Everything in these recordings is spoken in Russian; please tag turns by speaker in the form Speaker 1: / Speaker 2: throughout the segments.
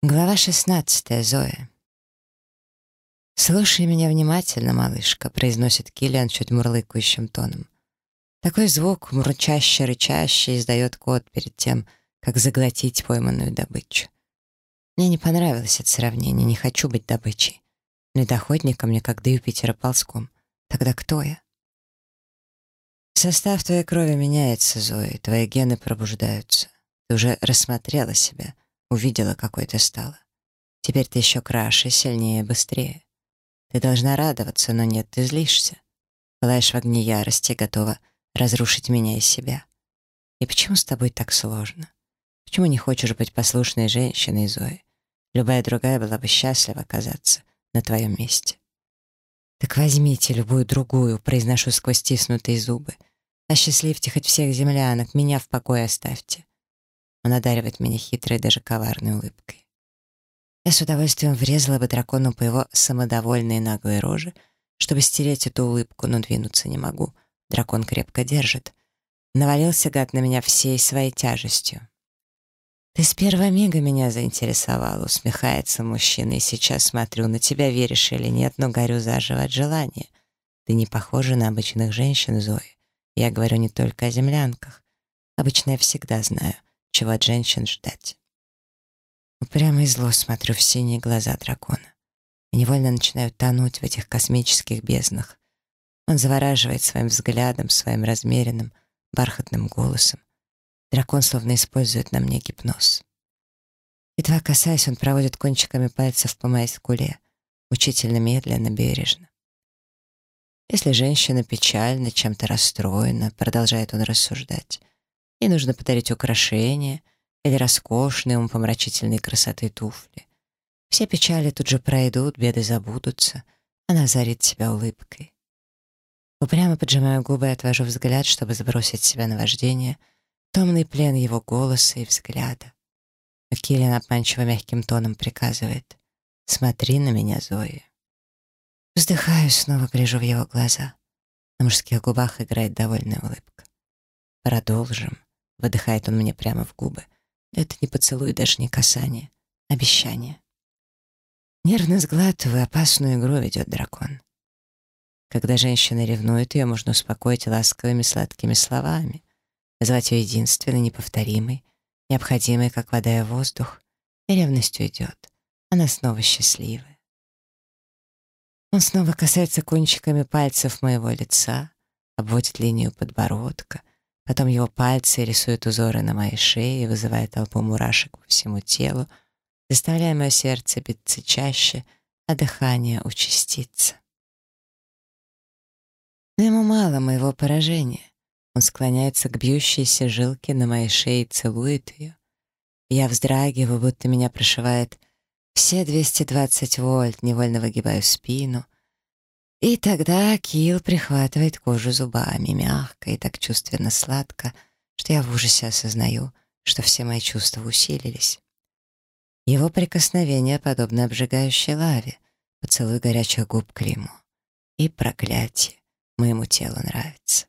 Speaker 1: Глава 16. Зоя. «Слушай меня внимательно, малышка», — произносит Киллиан чуть мурлыкающим тоном. Такой звук, мурчаще-рычаще, издает кот перед тем, как заглотить пойманную добычу. Мне не понравилось это сравнение, не хочу быть добычей. И доходником мне как до Юпитера ползком. Тогда кто я? Состав твоей крови меняется, Зоя, твои гены пробуждаются. Ты уже рассмотрела себя — Увидела, какой ты стала. Теперь ты еще краше, сильнее, быстрее. Ты должна радоваться, но нет, ты злишься. Пылаешь в огне ярости, готова разрушить меня и себя. И почему с тобой так сложно? Почему не хочешь быть послушной женщиной, Зои? Любая другая была бы счастлива оказаться на твоем месте. Так возьмите любую другую, произношу сквозь стиснутые зубы. Осчастливьте хоть всех землянок, меня в покое оставьте. Он одаривает меня хитрой, даже коварной улыбкой. Я с удовольствием врезала бы дракону по его самодовольной наглой роже, чтобы стереть эту улыбку, но двинуться не могу. Дракон крепко держит. Навалился гад на меня всей своей тяжестью. «Ты с первого мига меня заинтересовал», — усмехается мужчина, «и сейчас смотрю, на тебя веришь или нет, но горю заживо от желания. Ты не похожа на обычных женщин, Зои. Я говорю не только о землянках. Обычно я всегда знаю, чего от женщин ждать. Упрямо и зло смотрю в синие глаза дракона и невольно начинаю тонуть в этих космических безднах. Он завораживает своим взглядом, своим размеренным, бархатным голосом. Дракон словно использует на мне гипноз. Едва касаясь, он проводит кончиками пальцев по моей скуле, мучительно медленно, бережно. Если женщина печальна, чем-то расстроена, продолжает он рассуждать, Ей нужно подарить украшения или роскошные, умопомрачительной красоты туфли. Все печали тут же пройдут, беды забудутся. Она озарит себя улыбкой. Упрямо поджимаю губы и отвожу взгляд, чтобы сбросить себя наваждение, томный плен его голоса и взгляда. А Киллиан обманчиво мягким тоном приказывает «Смотри на меня, Зои». Вздыхаю, снова гляжу в его глаза. На мужских губах играет довольная улыбка. Продолжим. Выдыхает он мне прямо в губы. Это не поцелуй, даже не касание. Обещание. Нервно сглатывая, опасную игру ведет дракон. Когда женщина ревнует, ее можно успокоить ласковыми сладкими словами, назвать ее единственной, неповторимой, необходимой, как вода и воздух, и ревность уйдет. Она снова счастливая. Он снова касается кончиками пальцев моего лица, обводит линию подбородка, Потом его пальцы рисуют узоры на моей шее, вызывая толпу мурашек по всему телу, заставляя мое сердце биться чаще, а дыхание участиться. Но ему мало моего поражения. Он склоняется к бьющейся жилке на моей шее и целует ее. Я вздрагиваю, будто меня прошивает все 220 вольт, невольно выгибаю спину — и тогда Килл прихватывает кожу зубами, мягко и так чувственно сладко, что я в ужасе осознаю, что все мои чувства усилились. Его прикосновение подобно обжигающей лаве, поцелуй горячих губ Климу. И проклятие, моему телу нравится.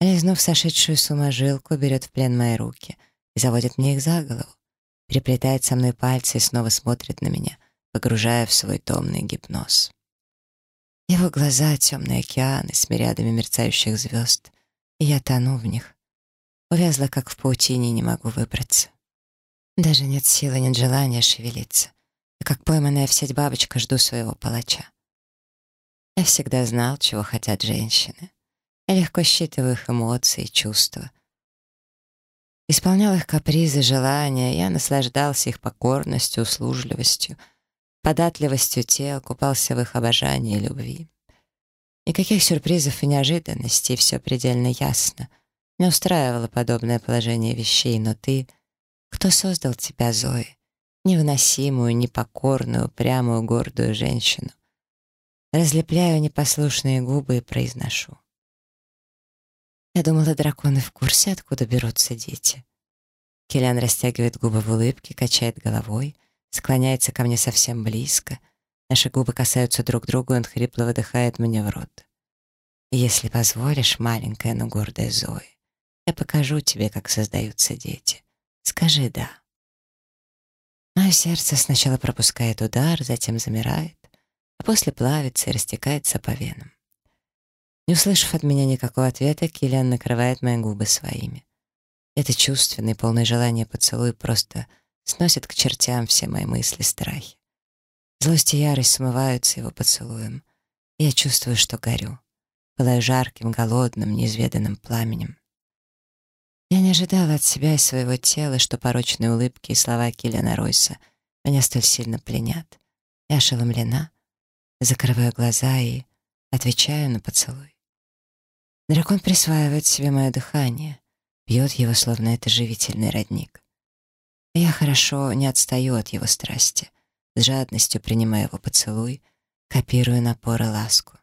Speaker 1: Лизнув сошедшую с ума жилку, берет в плен мои руки и заводит мне их за голову, переплетает со мной пальцы и снова смотрит на меня, погружая в свой томный гипноз. Его глаза — темные океаны с мириадами мерцающих звезд, и я тону в них. Увязла, как в паутине, не могу выбраться. Даже нет силы, нет желания шевелиться. И как пойманная в сеть бабочка жду своего палача. Я всегда знал, чего хотят женщины. Я легко считываю их эмоции и чувства. Исполнял их капризы, желания, я наслаждался их покорностью, услужливостью — податливостью тел, купался в их обожании и любви. Никаких сюрпризов и неожиданностей, все предельно ясно. Не устраивало подобное положение вещей, но ты... Кто создал тебя, Зои? Невыносимую, непокорную, прямую, гордую женщину. Разлепляю непослушные губы и произношу. Я думала, драконы в курсе, откуда берутся дети. Келян растягивает губы в улыбке, качает головой — склоняется ко мне совсем близко. Наши губы касаются друг друга, и он хрипло выдыхает мне в рот. «Если позволишь, маленькая, но гордая Зои, я покажу тебе, как создаются дети. Скажи «да». Мое сердце сначала пропускает удар, затем замирает, а после плавится и растекается по венам. Не услышав от меня никакого ответа, Киллиан накрывает мои губы своими. Это чувственный, полный желания поцелуй просто сносит к чертям все мои мысли, страхи. Злость и ярость смываются его поцелуем. Я чувствую, что горю. Пылаю жарким, голодным, неизведанным пламенем. Я не ожидала от себя и своего тела, что порочные улыбки и слова Киллиана Ройса меня столь сильно пленят. Я ошеломлена, закрываю глаза и отвечаю на поцелуй. Дракон присваивает себе мое дыхание, бьет его, словно это живительный родник. Я хорошо не отстаю от его страсти, с жадностью принимаю его поцелуй, копирую напор и ласку.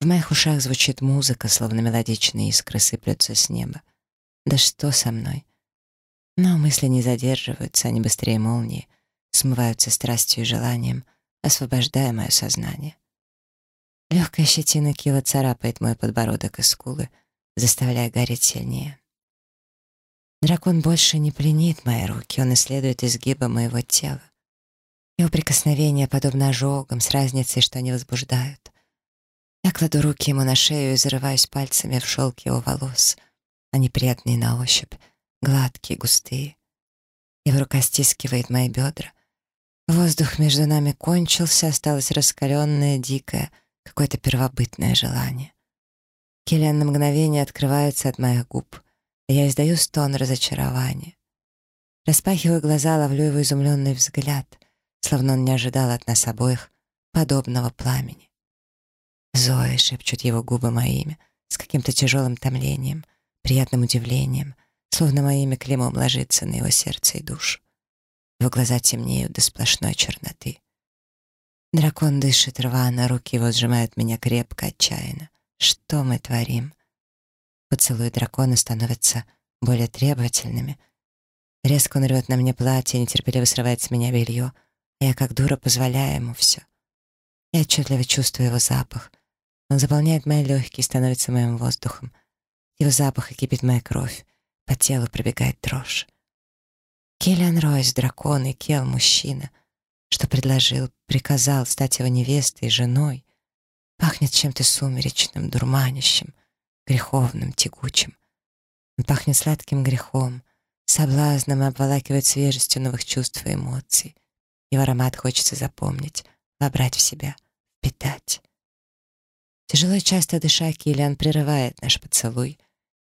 Speaker 1: В моих ушах звучит музыка, словно мелодичные искры сыплются с неба. Да что со мной? Но мысли не задерживаются, они быстрее молнии, смываются страстью и желанием, освобождая мое сознание. Легкая щетина кила царапает мой подбородок и скулы, заставляя гореть сильнее. Дракон больше не пленит мои руки, он исследует изгибы моего тела. Его прикосновения подобно ожогам, с разницей, что они возбуждают. Я кладу руки ему на шею и зарываюсь пальцами в шелк его волос — они приятные на ощупь, гладкие, густые. Его рука стискивает мои бедра. Воздух между нами кончился, осталось раскаленное, дикое, какое-то первобытное желание. Киллиан на мгновение открывается от моих губ, я издаю стон разочарования. Распахиваю глаза, ловлю его изумленный взгляд, словно он не ожидал от нас обоих подобного пламени. «Зоя», — шепчут его губы моими, с каким-то тяжелым томлением — приятным удивлением, словно моими клеймом ложится на его сердце и душу. Его глаза темнеют до сплошной черноты. Дракон дышит рвано, руки его сжимают меня крепко, отчаянно. Что мы творим? Поцелуи дракона становятся более требовательными. Резко он рвет на мне платье, нетерпеливо срывает с меня белье, а я как дура позволяю ему все. Я отчетливо чувствую его запах. Он заполняет мои легкие, становится моим воздухом — его запах кипит моя кровь. По телу пробегает дрожь. Келлиан Ройс, дракон и Кел, мужчина, что предложил, приказал стать его невестой и женой, пахнет чем-то сумеречным, дурманящим, греховным, тягучим. Он пахнет сладким грехом, соблазном и обволакивает свежестью новых чувств и эмоций. Его аромат хочется запомнить, вобрать в себя, впитать. Тяжело и часто дыша, Киллиан прерывает наш поцелуй,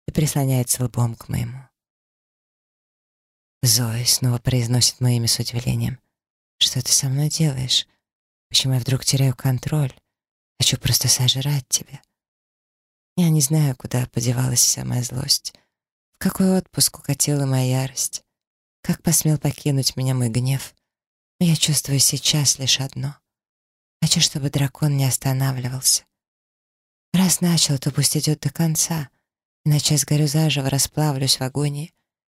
Speaker 1: и прислоняется лбом к моему. Зои снова произносит мое имя с удивлением. «Что ты со мной делаешь? Почему я вдруг теряю контроль? Хочу просто сожрать тебя». Я не знаю, куда подевалась вся моя злость. В какой отпуск укатила моя ярость. Как посмел покинуть меня мой гнев. Но я чувствую сейчас лишь одно. Хочу, чтобы дракон не останавливался. Раз начал, то пусть идет до конца иначе сгорю заживо, расплавлюсь в агонии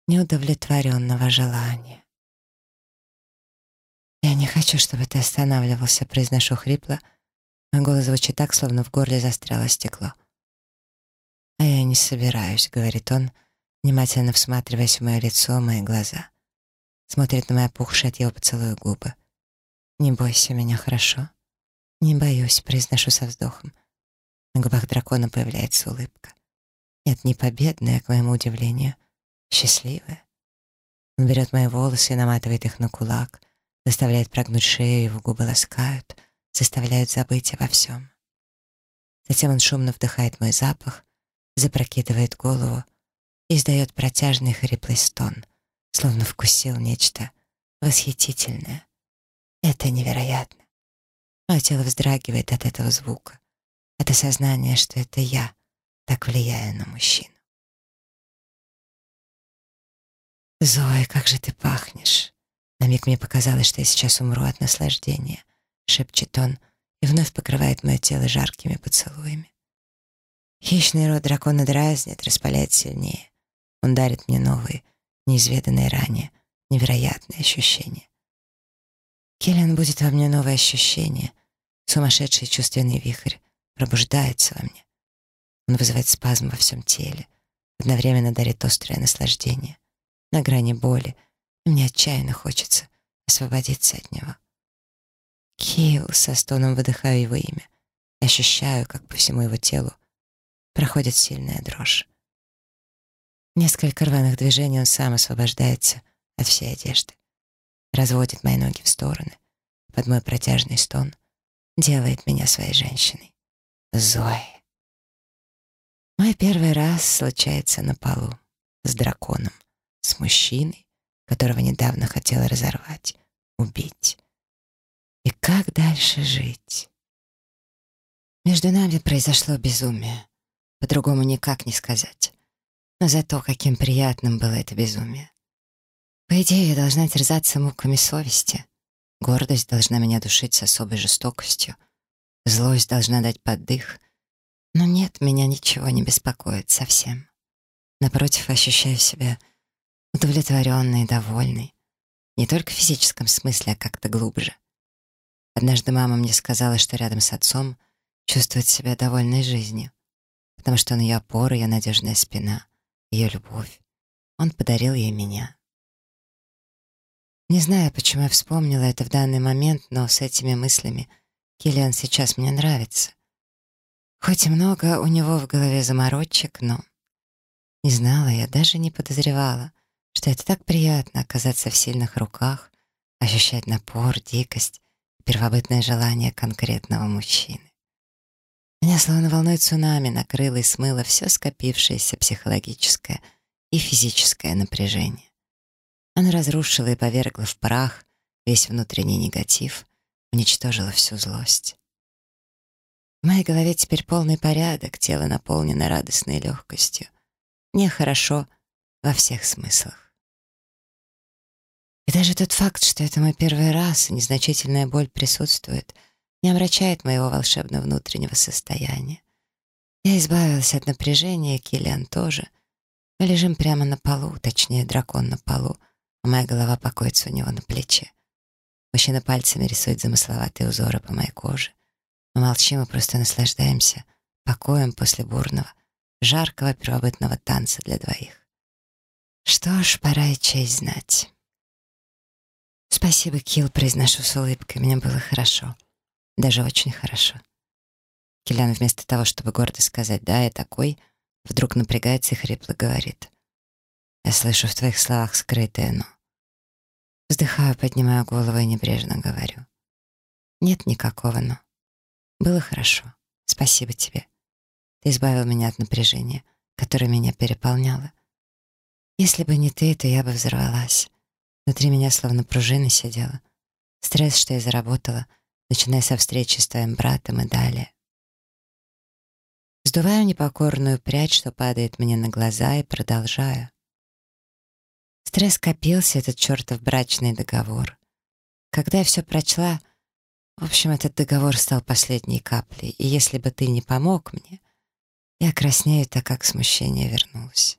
Speaker 1: неудовлетворенного желания. «Я не хочу, чтобы ты останавливался», — произношу хрипло. Мой голос звучит так, словно в горле застряло стекло. «А я не собираюсь», — говорит он, внимательно всматриваясь в мое лицо, мои глаза. Смотрит на мои опухшие от его поцелуя губы. «Не бойся меня, хорошо?» «Не боюсь», — произношу со вздохом. На губах дракона появляется улыбка. Нет, не победная, к моему удивлению, счастливая. Он берет мои волосы и наматывает их на кулак, заставляет прогнуть шею, его губы ласкают, заставляют забыть обо всем. Затем он шумно вдыхает мой запах, запрокидывает голову и издает протяжный хриплый стон, словно вкусил нечто восхитительное. Это невероятно. Мое тело вздрагивает от этого звука, от осознания, что это я так влияю на мужчину. «Зоя, как же ты пахнешь!» На миг мне показалось, что я сейчас умру от наслаждения, шепчет он и вновь покрывает мое тело жаркими поцелуями. Хищный рот дракона дразнит, распаляет сильнее. Он дарит мне новые, неизведанные ранее, невероятные ощущения. Келлиан будет во мне новое ощущение, сумасшедший чувственный вихрь пробуждается во мне. Он вызывает спазм во всем теле, одновременно дарит острое наслаждение, на грани боли, и мне отчаянно хочется освободиться от него. Килл, со стоном выдыхаю его имя. Ощущаю, как по всему его телу проходит сильная дрожь. Несколько рваных движений он сам освобождается от всей одежды. Разводит мои ноги в стороны. Под мой протяжный стон делает меня своей женщиной. Зои. Мой первый раз случается на полу с драконом, с мужчиной, которого недавно хотела разорвать, убить. И как дальше жить? Между нами произошло безумие. По-другому никак не сказать. Но зато каким приятным было это безумие. По идее, я должна терзаться муками совести. Гордость должна меня душить с особой жестокостью. Злость должна дать поддых. Но нет, меня ничего не беспокоит совсем. Напротив, ощущаю себя удовлетворенной и довольной. Не только в физическом смысле, а как-то глубже. Однажды мама мне сказала, что рядом с отцом чувствует себя довольной жизнью, потому что он ее опора, ее надежная спина, ее любовь. Он подарил ей меня. Не знаю, почему я вспомнила это в данный момент, но с этими мыслями Киллиан сейчас мне нравится. Хоть и много у него в голове заморочек, но... Не знала я, даже не подозревала, что это так приятно оказаться в сильных руках, ощущать напор, дикость первобытное желание конкретного мужчины. Меня словно волной цунами накрыло и смыло все скопившееся психологическое и физическое напряжение. Оно разрушило и повергло в прах весь внутренний негатив, уничтожило всю злость. В моей голове теперь полный порядок, тело наполнено радостной легкостью. Мне хорошо во всех смыслах. И даже тот факт, что это мой первый раз, и незначительная боль присутствует, не омрачает моего волшебного внутреннего состояния. Я избавилась от напряжения, Киллиан тоже. Мы лежим прямо на полу, точнее, дракон на полу, а моя голова покоится у него на плече. Мужчина пальцами рисует замысловатые узоры по моей коже. Мы молчим и просто наслаждаемся покоем после бурного, жаркого первобытного танца для двоих. Что ж, пора и честь знать. «Спасибо, Килл», — произношу с улыбкой. «Мне было хорошо. Даже очень хорошо». Киллян вместо того, чтобы гордо сказать «да, я такой», вдруг напрягается и хрипло говорит. «Я слышу в твоих словах скрытое «но». Вздыхаю, поднимаю голову и небрежно говорю. «Нет никакого «но». Было хорошо. Спасибо тебе. Ты избавил меня от напряжения, которое меня переполняло. Если бы не ты, то я бы взорвалась. Внутри меня словно пружина сидела. Стресс, что я заработала, начиная со встречи с твоим братом и далее. Сдуваю непокорную прядь, что падает мне на глаза, и продолжаю. Стресс копился, этот чертов брачный договор. Когда я все прочла, в общем, этот договор стал последней каплей, и если бы ты не помог мне, я краснею, так как смущение вернулось.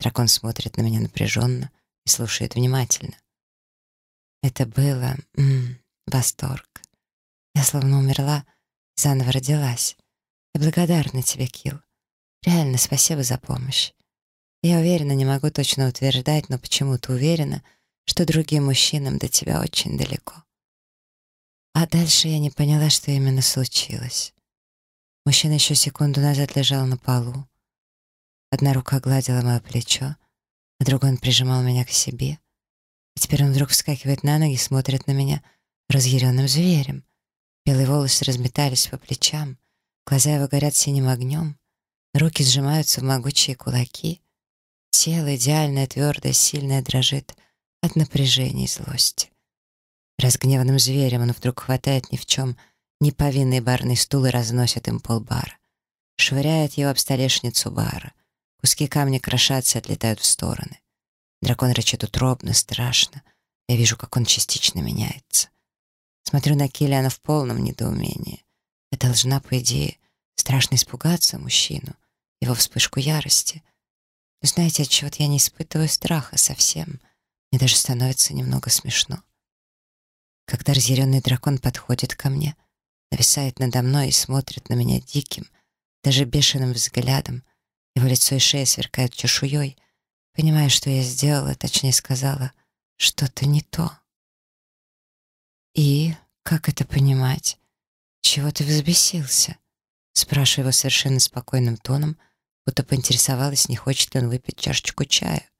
Speaker 1: Дракон смотрит на меня напряженно и слушает внимательно. Это было... М -м, восторг. Я словно умерла, заново родилась. Я благодарна тебе, Килл. Реально, спасибо за помощь. Я уверена, не могу точно утверждать, но почему-то уверена, что другим мужчинам до тебя очень далеко. А дальше я не поняла, что именно случилось. Мужчина еще секунду назад лежал на полу. Одна рука гладила мое плечо, а другой он прижимал меня к себе. И теперь он вдруг вскакивает на ноги смотрит на меня разъяренным зверем. Белые волосы разметались по плечам, глаза его горят синим огнем, руки сжимаются в могучие кулаки. Тело идеальное, твердое, сильное дрожит от напряжения и злости. Разгневанным зверем он вдруг хватает ни в чем неповинный барный стул и разносит им полбара. Швыряет его об столешницу бара. Куски камня крошатся и отлетают в стороны. Дракон рычит утробно, страшно. Я вижу, как он частично меняется. Смотрю на Киллиана в полном недоумении. Я должна, по идее, страшно испугаться мужчину, его вспышку ярости. Но знаете, от чего-то я не испытываю страха совсем. Мне даже становится немного смешно. Когда разъяренный дракон подходит ко мне, нависает надо мной и смотрит на меня диким, даже бешеным взглядом, его лицо и шея сверкают чешуей, Понимая, что я сделала, точнее сказала, что-то не то. «И как это понимать? Чего ты взбесился?» Спрашиваю его совершенно спокойным тоном, будто поинтересовалась, не хочет ли он выпить чашечку чая.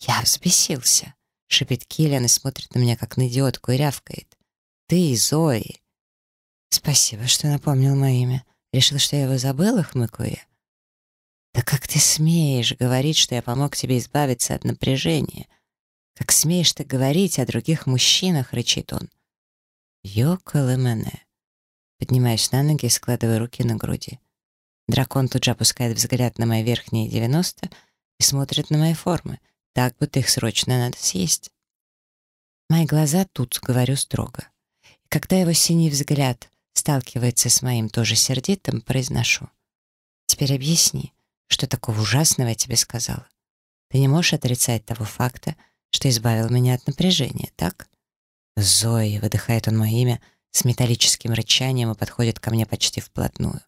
Speaker 1: «Я взбесился», — шипит Киллиан и смотрит на меня, как на идиотку, и рявкает. «Ты, Зои!» «Спасибо, что напомнил мое имя. Решил, что я его забыла?» — хмыкаю я. «Да как ты смеешь говорить, что я помог тебе избавиться от напряжения? Как смеешь ты говорить о других мужчинах?» — рычит он. «Йоколэмэне». Поднимаюсь на ноги и складываю руки на груди. Дракон тут же опускает взгляд на мои верхние 90 и смотрит на мои формы, так, будто их срочно надо съесть. Мои глаза тут, говорю строго. И когда его синий взгляд сталкивается с моим тоже сердитым, произношу. Теперь объясни, что такого ужасного я тебе сказала. Ты не можешь отрицать того факта, что избавил меня от напряжения, так? Зои, выдыхает он мое имя с металлическим рычанием и подходит ко мне почти вплотную.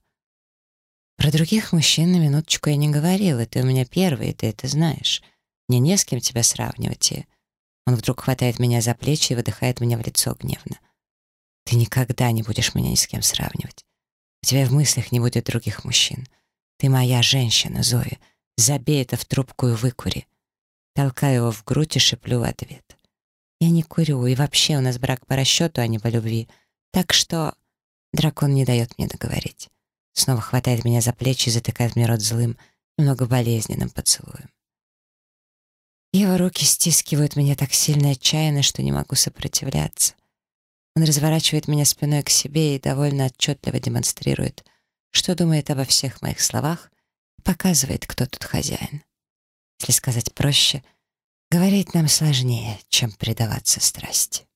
Speaker 1: Про других мужчин на минуточку я не говорила, ты у меня первый, и ты это знаешь. Мне не с кем тебя сравнивать, и... Он вдруг хватает меня за плечи и выдыхает мне в лицо гневно. Ты никогда не будешь меня ни с кем сравнивать. У тебя в мыслях не будет других мужчин. Ты моя женщина, Зоя. Забей это в трубку и выкури. Толкаю его в грудь и шеплю в ответ. Я не курю, и вообще у нас брак по расчету, а не по любви. Так что... Дракон не дает мне договорить. Снова хватает меня за плечи и затыкает мне рот злым, немного болезненным поцелуем. Его руки стискивают меня так сильно и отчаянно, что не могу сопротивляться. Он разворачивает меня спиной к себе и довольно отчетливо демонстрирует, что думает обо всех моих словах, и показывает, кто тут хозяин. Если сказать проще, говорить нам сложнее, чем предаваться страсти.